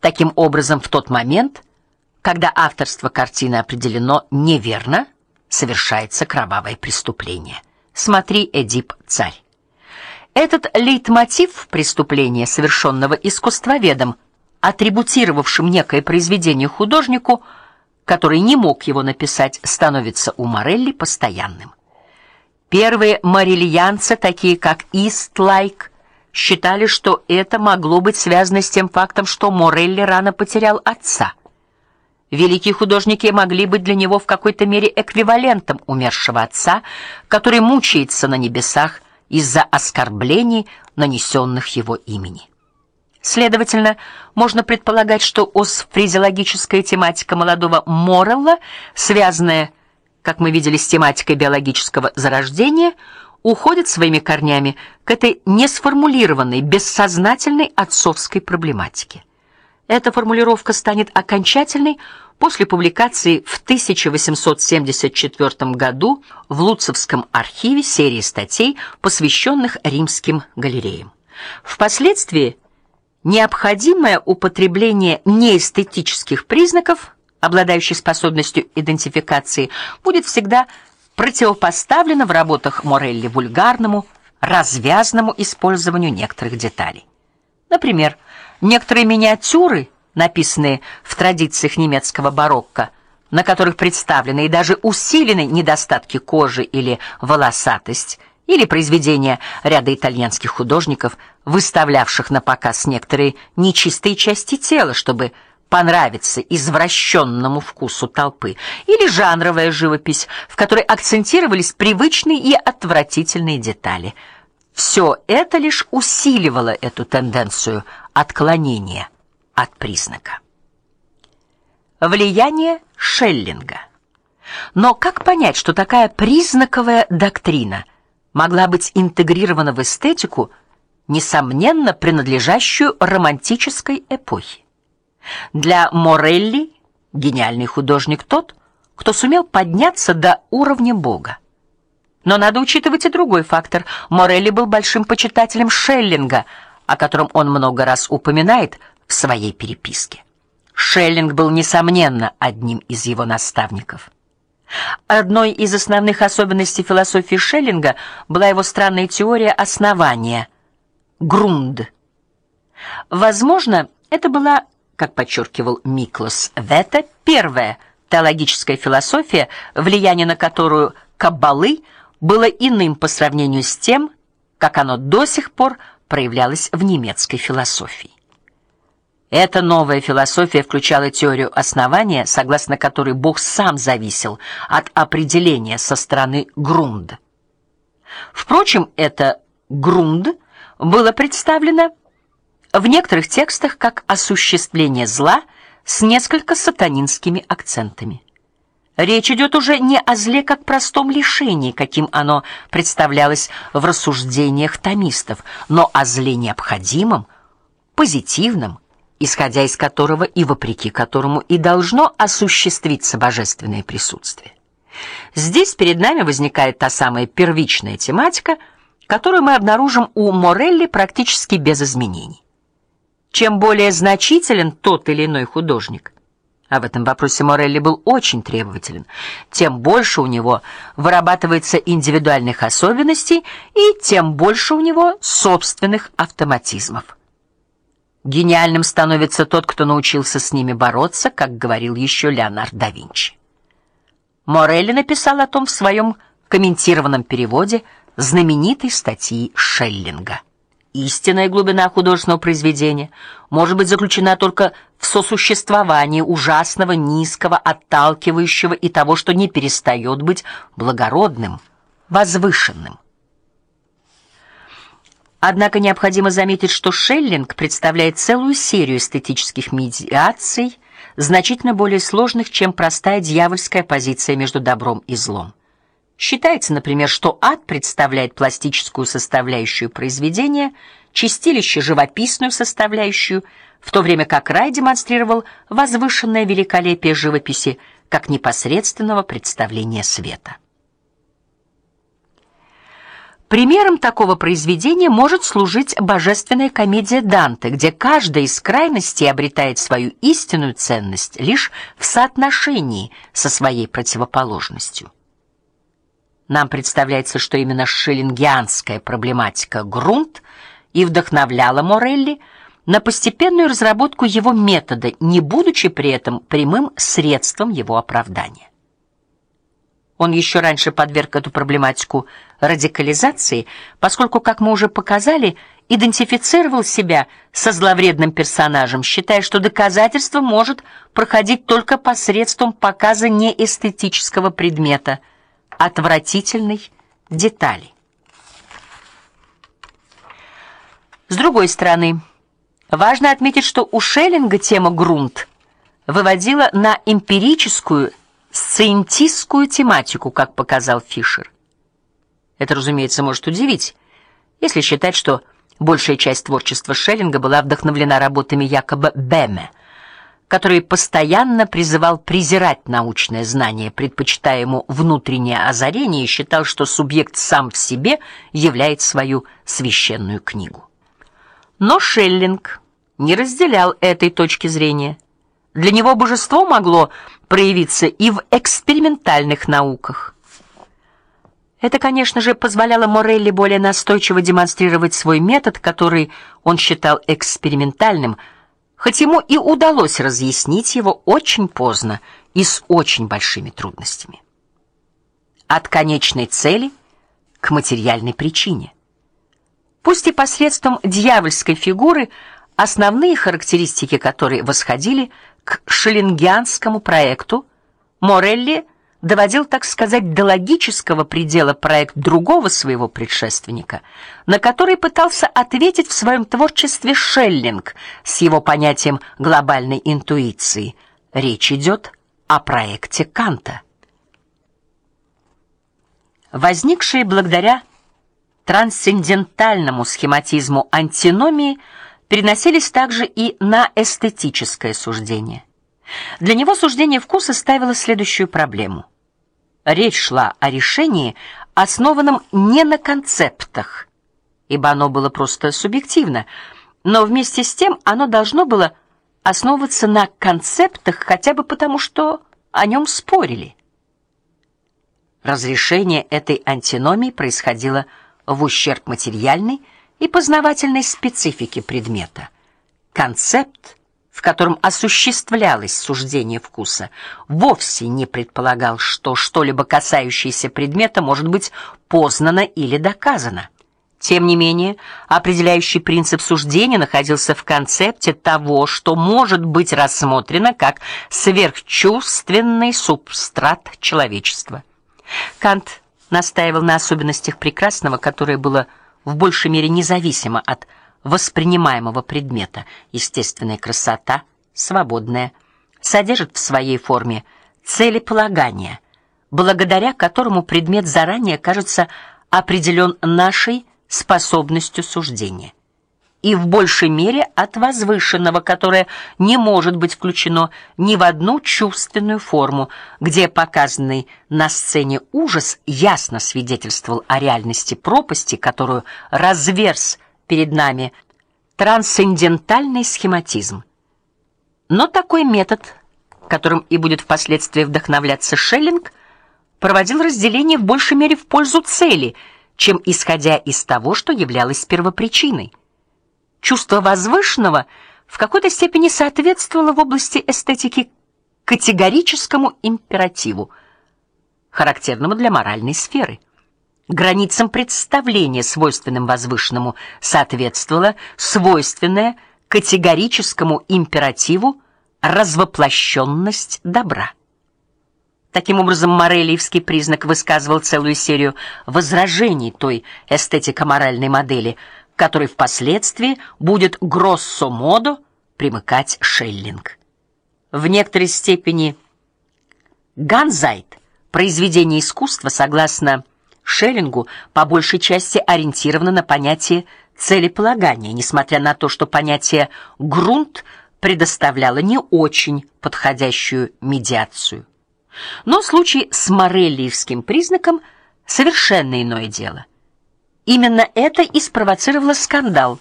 Таким образом, в тот момент, когда авторство картины определено неверно, совершается кровавое преступление. Смотри Эдип Царь. Этот лейтмотив преступления, совершенного искусствоведом, атрибутировавшим некое произведение художнику, который не мог его написать, становится у Морелли постоянным. Первые морельянцы, такие как Истлайк, считали, что это могло быть связано с тем фактом, что Морелли рано потерял отца. Великие художники могли быть для него в какой-то мере эквивалентом умершего отца, который мучается на небесах из-за оскорблений, нанесенных его имени. Следовательно, можно предполагать, что осфризиологическая тематика молодого Морелла, связанная, как мы видели, с тематикой биологического зарождения, уходит своими корнями к этой несформулированной, бессознательной отцовской проблематике. Эта формулировка станет окончательной после публикации в 1874 году в Луцевском архиве серии статей, посвященных римским галереям. Впоследствии необходимое употребление неэстетических признаков, обладающих способностью идентификации, будет всегда противопоставлено в работах Морелли вульгарному, развязному использованию некоторых деталей. Например, некоторые миниатюры, написанные в традициях немецкого барокко, на которых представлены и даже усилены недостатки кожи или волосатость, или произведения ряда итальянских художников, выставлявших на показ некоторые нечистые части тела, чтобы понравиться извращенному вкусу толпы, или жанровая живопись, в которой акцентировались привычные и отвратительные детали. Все это лишь усиливало эту тенденцию отклонения от признака. Влияние Шеллинга. Но как понять, что такая признаковая доктрина могла быть интегрирована в эстетику, несомненно принадлежащую романтической эпохе? Для Морелли гениальный художник тот, кто сумел подняться до уровня Бога. Но надо учитывать и другой фактор. Морелли был большим почитателем Шеллинга, о котором он много раз упоминает в своей переписке. Шеллинг был несомненно одним из его наставников. Одной из основных особенностей философии Шеллинга была его странная теория основания грунд. Возможно, это была как подчеркивал Миклас Вета, первая теологическая философия, влияние на которую каббалы было иным по сравнению с тем, как оно до сих пор проявлялось в немецкой философии. Эта новая философия включала теорию основания, согласно которой Бог сам зависел от определения со стороны грунд. Впрочем, это грунд было представлено в некоторых текстах как осуществление зла с несколько сатанинскими акцентами. Речь идет уже не о зле как простом лишении, каким оно представлялось в рассуждениях томистов, но о зле необходимом, позитивном, исходя из которого и вопреки которому и должно осуществиться божественное присутствие. Здесь перед нами возникает та самая первичная тематика, которую мы обнаружим у Морелли практически без изменений. Чем более значителен тот или иной художник, а в этом вопросе Морелли был очень требователен, тем больше у него вырабатывается индивидуальных особенностей и тем больше у него собственных автоматизмов. Гениальным становится тот, кто научился с ними бороться, как говорил еще Леонардо да Винчи. Морелли написал о том в своем комментированном переводе знаменитой статьи Шеллинга. Истинная глубина художественного произведения может быть заключена только в сосуществовании ужасного, низкого, отталкивающего и того, что не перестает быть благородным, возвышенным. Однако необходимо заметить, что Шеллинг представляет целую серию эстетических медиаций, значительно более сложных, чем простая дьявольская позиция между добром и злом. Считается, например, что ад представляет пластическую составляющую произведения, чистилище живописную составляющую, в то время как рай демонстрировал возвышенное великолепие живописи как непосредственного представления света. Примером такого произведения может служить божественная комедия Данте, где каждая из крайностей обретает свою истинную ценность лишь в соотношении со своей противоположностью. Нам представляется, что именно шеллингианская проблематика грунт и вдохновляла Морелли на постепенную разработку его метода, не будучи при этом прямым средством его оправдания. Он еще раньше подверг эту проблематику радикализации, поскольку, как мы уже показали, идентифицировал себя со зловредным персонажем, считая, что доказательство может проходить только посредством показа неэстетического предмета, отвратительной детали. С другой стороны, важно отметить, что у Шеллинга тема грунт выводила на эмпирическую сциентистскую тематику, как показал Фишер. Это, разумеется, может удивить, если считать, что большая часть творчества Шеллинга была вдохновлена работами Якоба Беме, который постоянно призывал презирать научное знание, предпочитая ему внутреннее озарение и считал, что субъект сам в себе являет свою священную книгу. Но Шеллинг не разделял этой точки зрения. Для него божество могло проявиться и в экспериментальных науках. Это, конечно же, позволяло Морелли более настойчиво демонстрировать свой метод, который он считал экспериментальным, хоть ему и удалось разъяснить его очень поздно и с очень большими трудностями. От конечной цели к материальной причине. Пусть и посредством дьявольской фигуры, основные характеристики которой восходили к шеллингианскому проекту, Морелли доводил, так сказать, до логического предела проект другого своего предшественника, на который пытался ответить в своем творчестве Шеллинг с его понятием глобальной интуиции. Речь идет о проекте Канта. Возникшие благодаря трансцендентальному схематизму антиномии переносились также и на эстетическое суждение. Для него суждение вкуса ставило следующую проблему. Речь шла о решении, основанном не на концептах, ибо оно было просто субъективно, но вместе с тем оно должно было основываться на концептах хотя бы потому, что о нем спорили. Разрешение этой антиномии происходило в ущерб материальной и познавательной специфики предмета. Концепт, в котором осуществлялось суждение вкуса, вовсе не предполагал, что что-либо касающееся предмета может быть познано или доказано. Тем не менее, определяющий принцип суждения находился в концепте того, что может быть рассмотрено как сверхчувственный субстрат человечества. Кант настаивал на особенностях прекрасного, которое было в большей мере независимо от воспринимаемого предмета. Естественная красота, свободная, содержит в своей форме целеполагание, благодаря которому предмет заранее кажется определен нашей способностью суждения и в большей мере от возвышенного, которое не может быть включено ни в одну чувственную форму, где показанный на сцене ужас ясно свидетельствовал о реальности пропасти, которую разверз перед нами трансцендентальный схематизм. Но такой метод, которым и будет впоследствии вдохновляться Шеллинг, проводил разделение в большей мере в пользу цели, чем исходя из того, что являлось первопричиной. Чувство возвышенного в какой-то степени соответствовало в области эстетики категорическому императиву, характерному для моральной сферы. Границам представления, свойственным возвышенному, соответствовало свойственное категорическому императиву развоплощенность добра. Таким образом, морелиевский признак высказывал целую серию возражений той эстетико-моральной модели – которой впоследствии будет гроссо-модо примыкать Шеллинг. В некоторой степени Ганзайт произведение искусства, согласно Шеллингу, по большей части ориентировано на понятие целеполагания, несмотря на то, что понятие грунт предоставляло не очень подходящую медиацию. Но случай с морелиевским признаком совершенно иное дело Именно это и спровоцировало скандал.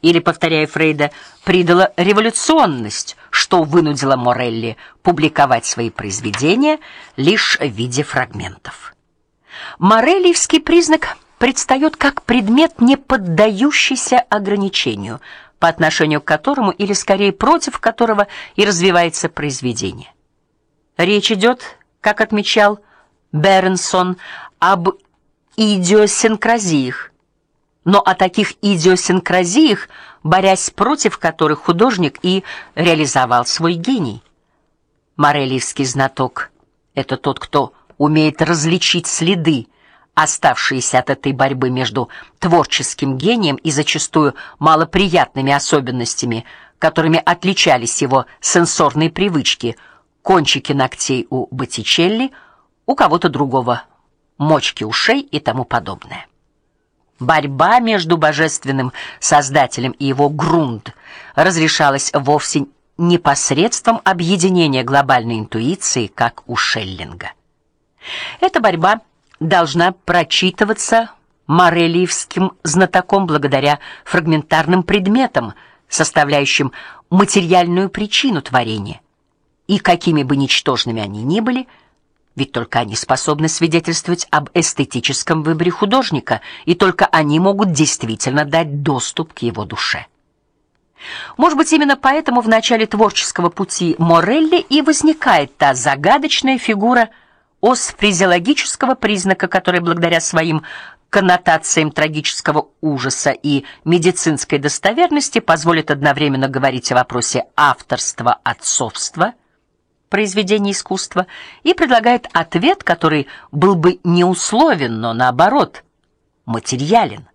Или, повторяя Фрейда, придало революционность, что вынудило Морелли публиковать свои произведения лишь в виде фрагментов. Мореллиевский признак предстает как предмет, не поддающийся ограничению, по отношению к которому или скорее против которого и развивается произведение. Речь идет, как отмечал Бернсон, об идиосинкразиях. Но о таких идиосинкразиях, борясь против которых художник и реализовал свой гений. Морелевский знаток это тот, кто умеет различить следы, оставшиеся от этой борьбы между творческим гением и зачастую малоприятными особенностями, которыми отличались его сенсорные привычки, кончики ногтей у Боттичелли, у кого-то другого мочки ушей и тому подобное. Борьба между божественным создателем и его грунт разрешалась вовсе не посредством объединения глобальной интуиции, как у Шеллинга. Эта борьба должна прочитываться морелиевским знатоком благодаря фрагментарным предметам, составляющим материальную причину творения. И какими бы ничтожными они ни были, ведь только они способны свидетельствовать об эстетическом выборе художника, и только они могут действительно дать доступ к его душе. Может быть, именно поэтому в начале творческого пути Морелли и возникает та загадочная фигура осфризиологического признака, который благодаря своим коннотациям трагического ужаса и медицинской достоверности позволит одновременно говорить о вопросе авторства, отцовства – произведения искусства и предлагает ответ, который был бы не условен, но наоборот материален.